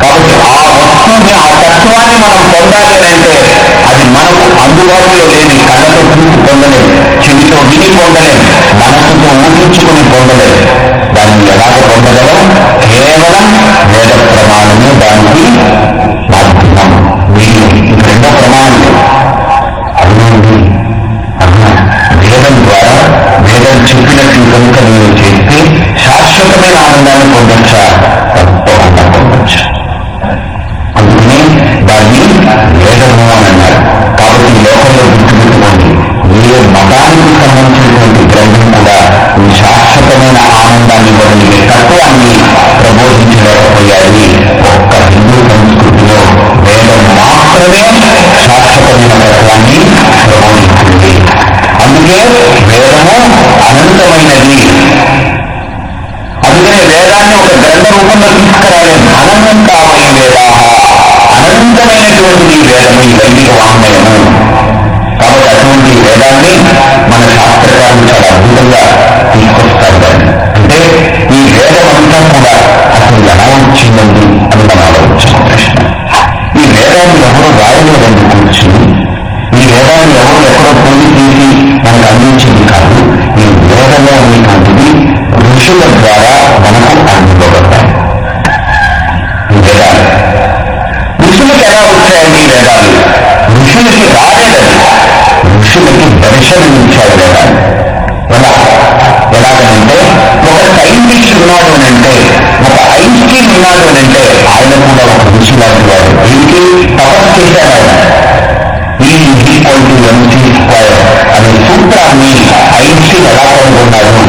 కాబట్టి ఆ వస్తువుని ఆ తత్వాన్ని మనం పొందాలి అంటే అది మనకు అందుబాటులో లేని కళ్ళతో చూసి పొందలేదు చెవితో విని పొందలేదు మనసుతో ఊహించుకుని పొందలేదు దాన్ని ఎలాగ పొందగలం? కేవలం వేద ప్రమాణము దానికి మాధ్యమం వీలు రెండో ప్రమాణం conversar kesalahan ini dikontrol yang mencuri supaya ada sumpah ini Aisyah dapat menggunakan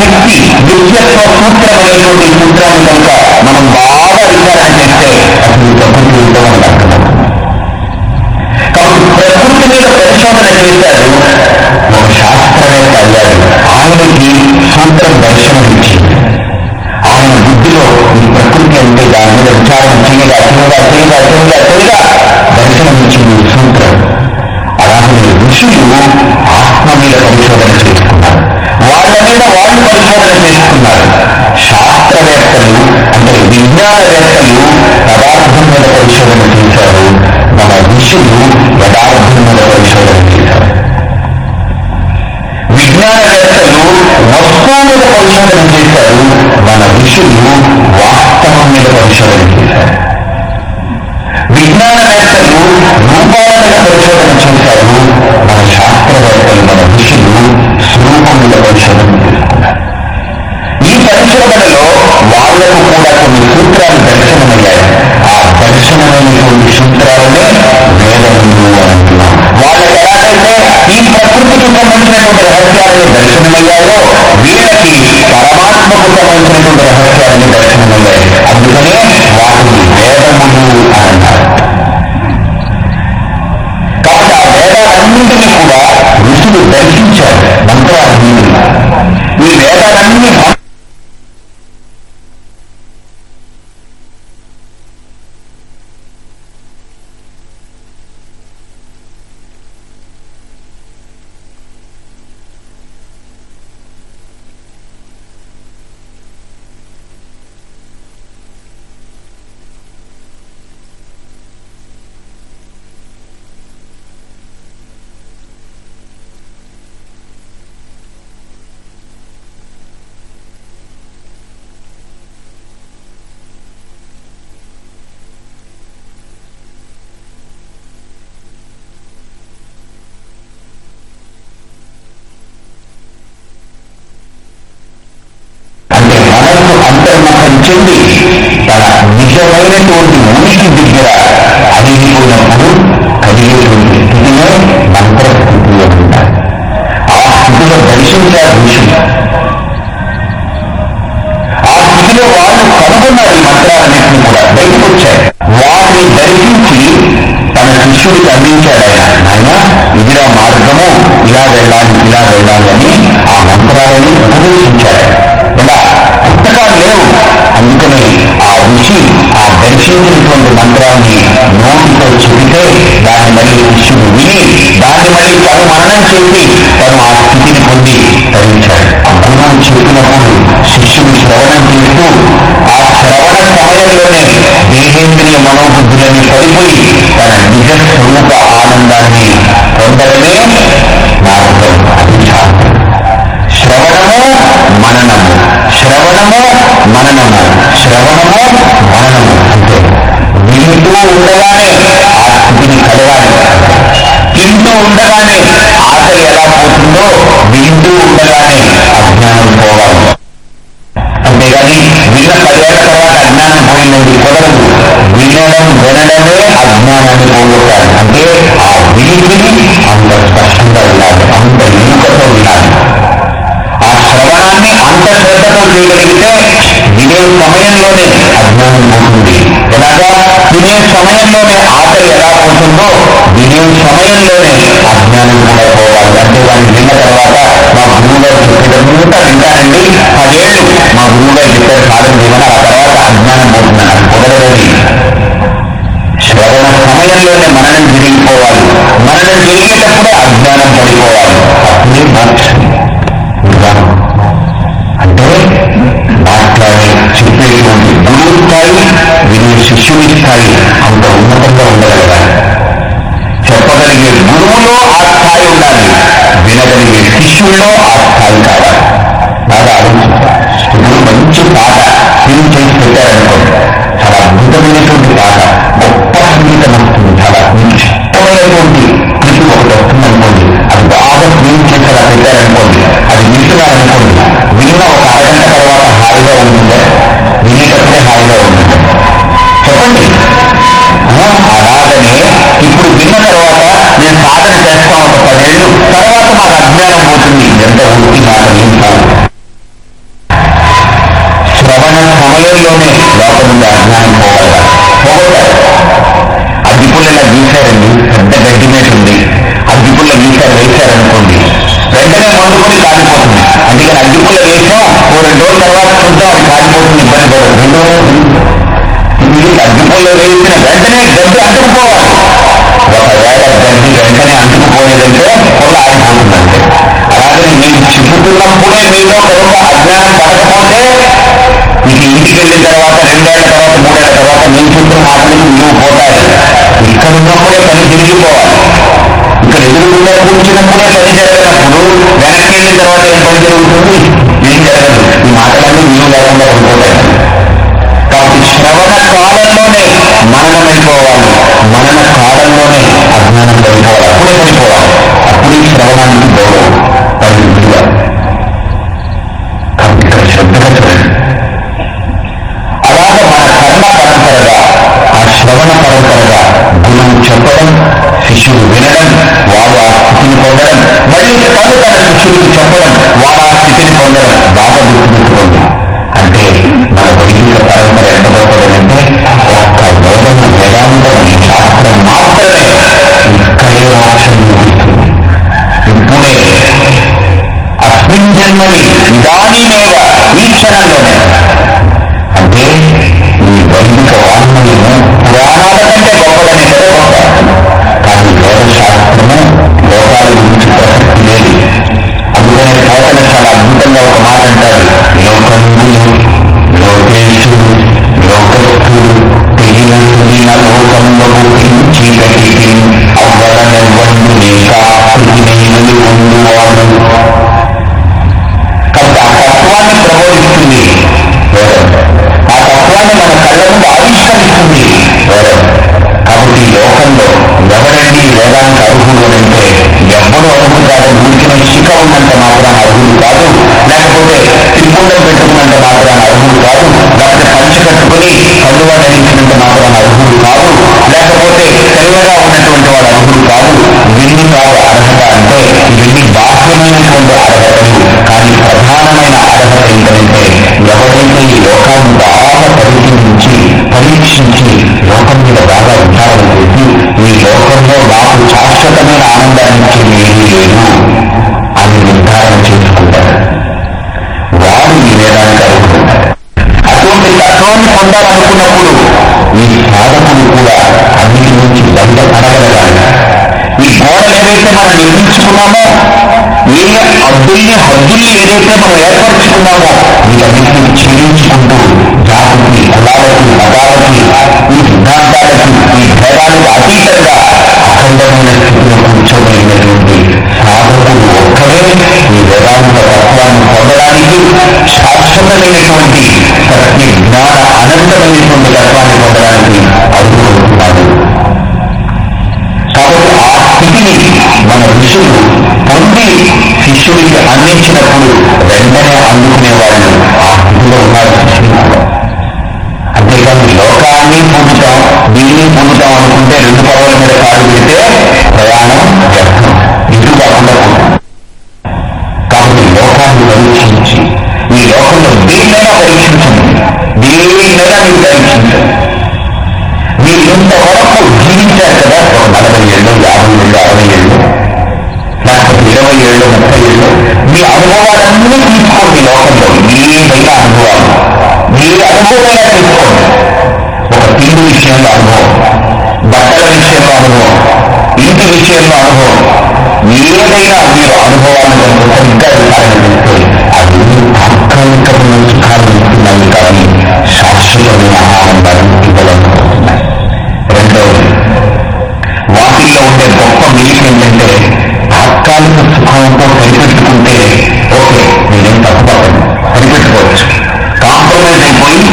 శక్తి నిత్యత్వసూత్రమైనటువంటి సూత్రాన్ని కనుక మనం బాగా విచారణ చేస్తే అసలు ప్రకృతి ఉంటే మనం కాబట్టి ప్రకృతి మీద పరిశోధన చేశాడు మన శాస్త్రమే అయ్యారు ఆయనకి సూత్రం దర్శనం ఇచ్చింది ఆయన బుద్ధిలో ఈ ప్రకృతి అంటే దాని మీద నీకు అందించాడు ఆయన ఆయన ఇదిరా మార్గము. ఇలా వెళ్ళాలి ఇలా వెళ్ళాలి అని ఆ మంత్రాలని ఉపదేశించాడు. ఇలా పుస్తకాలు లేవు. అందుకని ఆ రుచి ఆ దర్శించినటువంటి మంత్రాన్ని నోటితో చెబితే దాన్ని మళ్ళీ శిష్యుడు విని దాన్ని మళ్ళీ తను మరణం చేసి తను ఆ స్థితిని పొంది తరించాడు. మనం చెప్పినప్పుడు శిష్యుని శ్రవణం చేస్తూ ఆ శ్రవణ సమయంలోనే దేహేంద్రియ మనోబుద్ధులని పడిపోయి తన నిజ స్వరూప ఆనందాన్ని పొందడమే శ్రవణము మననము. శ్రవణము మననము. శ్రవణము మననము. అంటే వింటూ ఉండగానే ఆ స్థితిని కలగాలి తింటూ ఉండగానే ఆశ ఎలా పోతుందో వింటూ ఉండగానే అజ్ఞానం పోవాలి. వినడం వినడమే అజ్ఞానాన్ని పోగొట్టాలి. అంటే ఆ వినికిని అంత స్పష్టంగా వినాలి. అంత ఎన్నికతో వినాలి. ఆ శ్రవణాన్ని అంత శ్రద్ధతో చేయగలిగితే వినే సమయంలోనే అజ్ఞానం పోతుంది. ఎలాగా? వినే సమయంలోనే ఆట ఎలా పోతుందో వినే సమయంలోనే అజ్ఞానం కూడా పోవాలి. అంటే వాళ్ళు విన్న తర్వాత మా గురువుగారు చెప్పేటంతా వింటానండి. పదేళ్ళు మా గురువుగారు చెప్పే కాలం జీవన ఆ తర్వాత అజ్ఞానం పోతున్నాను కుదరదని శ్రవణ సమయంలోనే మరణం జరిగిపోవాలి. మరణం జరిగేటప్పుడే అజ్ఞానం పడిపోవాలి. అప్పుడే దాని మీద ఉండాలనుకున్నప్పుడు ఈ సాధనను కూడా అన్నిటి నుంచి దండ పడగలగాలి ఈ గోడలు ఏవైతే మనం నిర్మించుకున్నామో ఏ అబ్దుల్ని హద్దుల్ని ఏదైతే మనం ఏర్పరచుకున్నామో వీటన్నిటి నుంచి తాత్కాలిక స్వభావంతో కనిపెట్టుకుంటే ఓకే నేనేం తప్పు పడతాను కనిపెట్టుకోవచ్చు కాంప్రమైజ్ అయిపోయి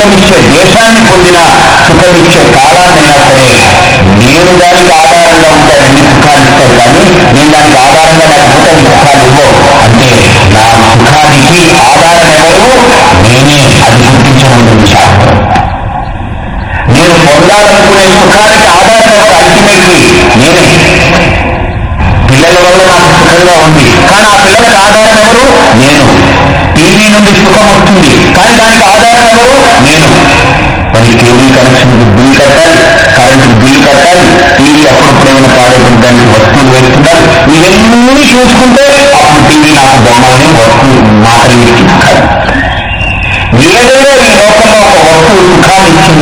సుఖమిచ్చే దేశాన్ని పొందిన సుఖమిచ్చే కాలాన్నైనా సరే నేను దానికి ఆధారంగా ఉంటాను అన్ని సుఖాలు ఇస్తాను కానీ నేను దానికి ఆధారంగా నాకు సుఖం సుఖాలు ఇవ్వవు. అంటే నా సుఖానికి ఆధారం ఎవరు? నేనే అది గుర్తించడం నేను పొందాలనుకునే సుఖానికి ఆధారం ఒక అల్టిమేట్లీ నేనే. పిల్లల వల్ల నాకు సుఖంగా ఉంది. కానీ ఆ పిల్లలకు ఆధారం ఎవరు? నేను. టీవీ నుండి సుఖం వస్తుంది. కానీ దానికి ఆధారం ఎవరు? నేను. మరి కేబుల్ కనెక్షన్ బిల్ కట్టాలి. కరెంటు బిల్ కట్టాలి. టీవీ అప్పుడప్పుడేమైనా పాడైపోయింది దానికి వస్తువులు వేస్తున్నారు. ఇవన్నీ చూసుకుంటే అప్పుడు టీవీ నాకు బొమ్మల్ని వస్తువు మాటలు ఇచ్చింది. కాదు ఏదైనా ఈ లోకంలో ఒక వస్తువు సుఖాన్ని ఇచ్చింది.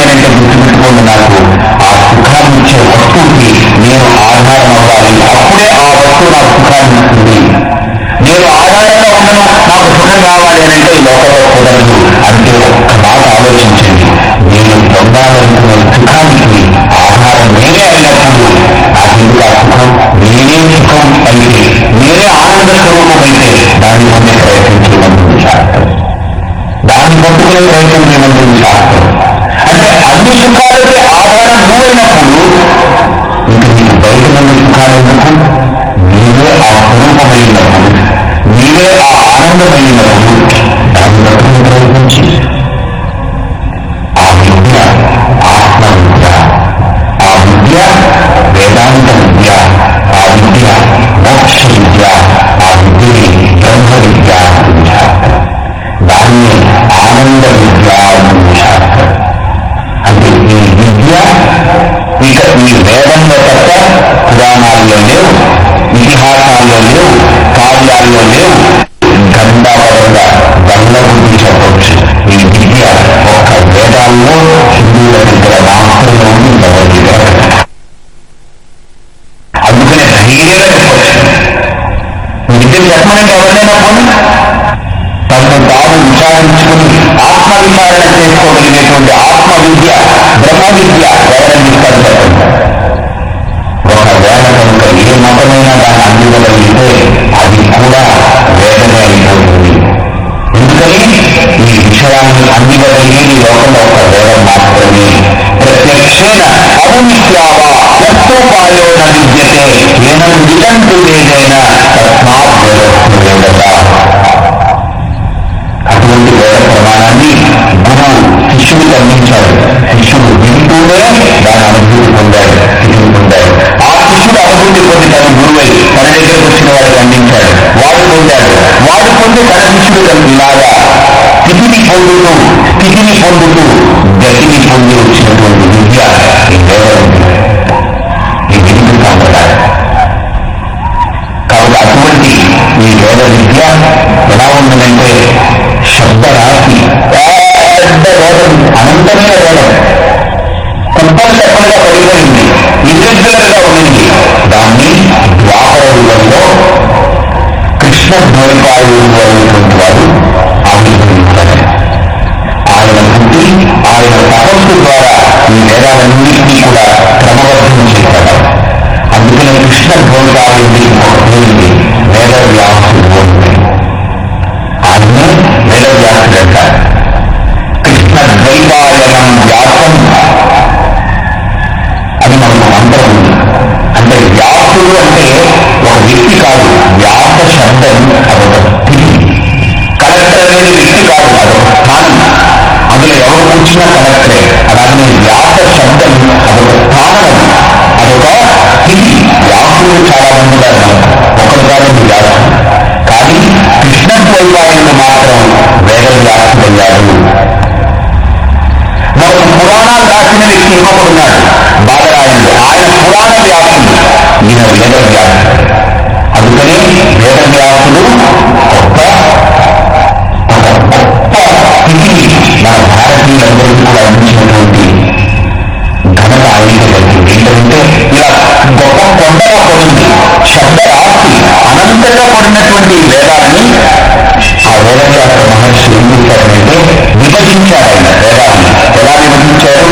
కృష్ణ ద్వైపాయుడు వారు ఆవిర్భవించారు ఆయన పుట్టి ఆయన తపస్సు ద్వారా ఈ వేదాలన్నింటినీ కూడా క్రమబద్ధం చేశాడు అందుకనే కృష్ణ ద్వైపాయుడి వేద వ్యాసుడు చెప్పబడినటువంటి వేదాన్ని ఆ వేదవ్యాస మహర్షి ఏం చేశారంటే విభజించారు ఆయన వేదాన్ని ఎలా విభజించారు.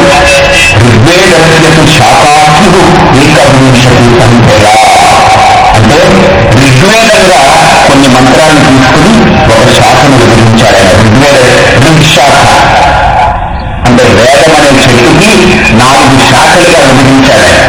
ఋగ్వేదస్యకు శాఖాఖ్యుడు ఏకవింశతి సంఖ్యగా అంటే ఋగ్వేదంగా కొన్ని మంత్రాలను తీసుకుని ఒక శాఖను విభజించారు ఆయన ఋగ్వేద ఋగ్శాఖ అంటే వేదం అనే చెట్టుకి నాలుగు శాఖలుగా విభజించాడు ఆయన.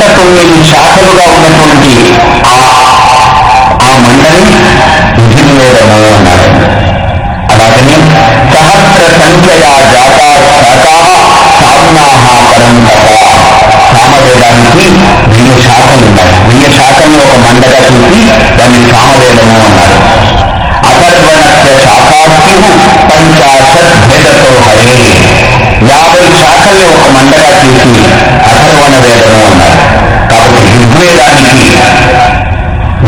నూట తొమ్మిది శాఖలుగా ఉన్నటువంటి ఆ ఆ మండలి యజుర్వేదము అన్నారు. అలాగనే సహస్ర సంఖ్యయా జాతా శాఖా పరంపర సామవేదానికి వెయ్యి శాఖలు ఉన్నాయి. వెయ్యి శాఖలను ఒక మండగా చూసి దాన్ని సామవేదము అన్నారు. అథర్వణస్య శాఖాస్యు పంచాశత్ భేదతో హరే. యాభై శాఖల్ని ఒక మండగా చేసి అసర్వణ వేదము అన్నారు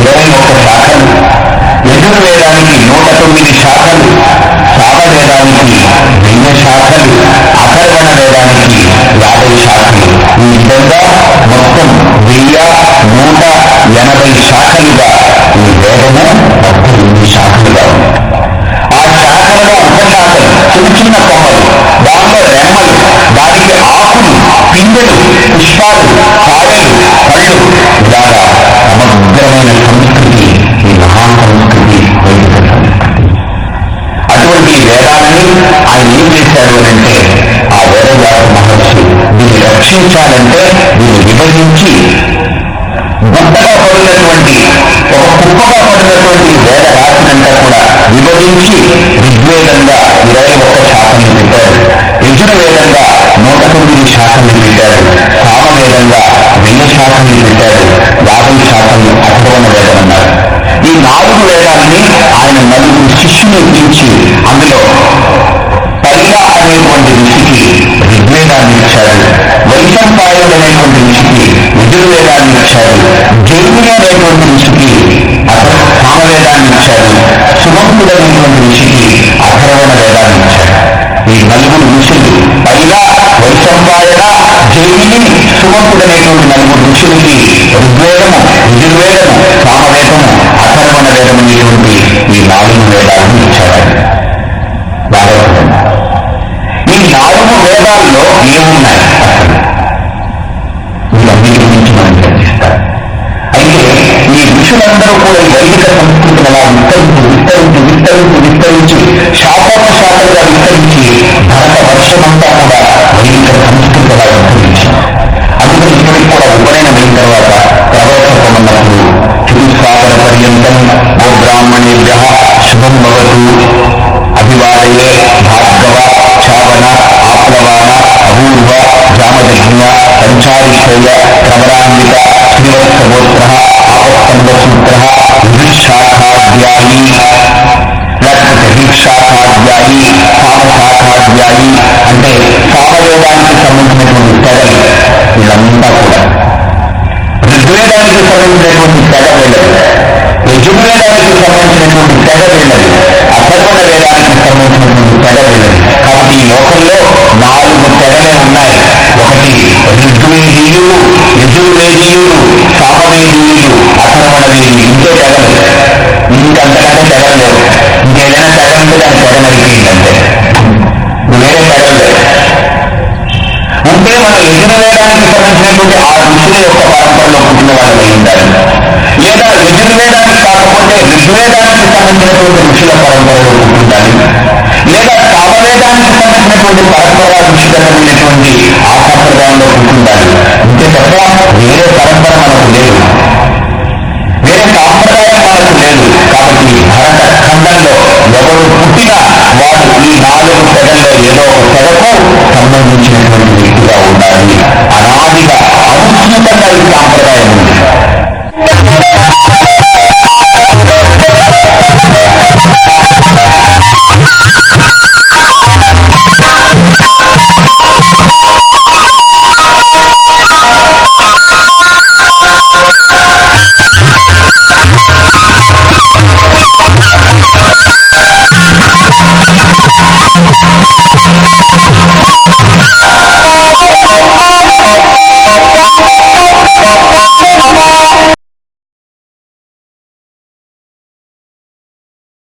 ఇరవై ఒక్క శాఖలు యజుర్వేదానికి నూట తొమ్మిది శాఖలు సామవేదానికి వెయ్యి శాఖలు అకర్వణ వేదానికి యాభై శాఖలు. ఈ విధంగా మొత్తం విభజించాలంటే దీన్ని విభజించి గుట్టగా పడినటువంటి ఒక కుప్పగా పడినటువంటి వేద రాశినంతా కూడా విభజించి ఋగ్వేదంగా ఇరవై ఒక్క శాఖని పెట్టారు. యజుర్వేదంగా నూట తొమ్మిది శాఖల్ని పెట్టారు. సామవేదంగా వెయ్యి శాఖల్ని పెట్టారు. యాభై శాఖల్ని అథర్వణ వేదం అన్నారు. ఈ నాలుగు వేదాలని ఆయన నలుగురు శిష్యులు ఇచ్చి సంపాదనటువంటి యజుర్వేదాన్ని ఇచ్చారు జైనుడు అనేటువంటి ఋషికి సామవేదాన్ని ఇచ్చారు సుమంతుడు అనేటువంటి అథర్వణ వేదాన్ని ఇచ్చారు ఈ నలుగురు ఋషులు పైగా వైశంపాయన జైని సుమంతుడు నలుగురు ఋషులకి ఋగ్వేదము యజుర్వేదము సామవేదము అథర్వణ వేదం అనేటువంటి ఈ నాలుగు వేదాలను మనుషులందరూ కూడా వైదిక సంస్కృతిని అలా విస్తరించి విస్తరించి విస్తరించి విస్తరించి శాఖోపశాఖలుగా విస్తరించి భారత వర్షమంతా కూడా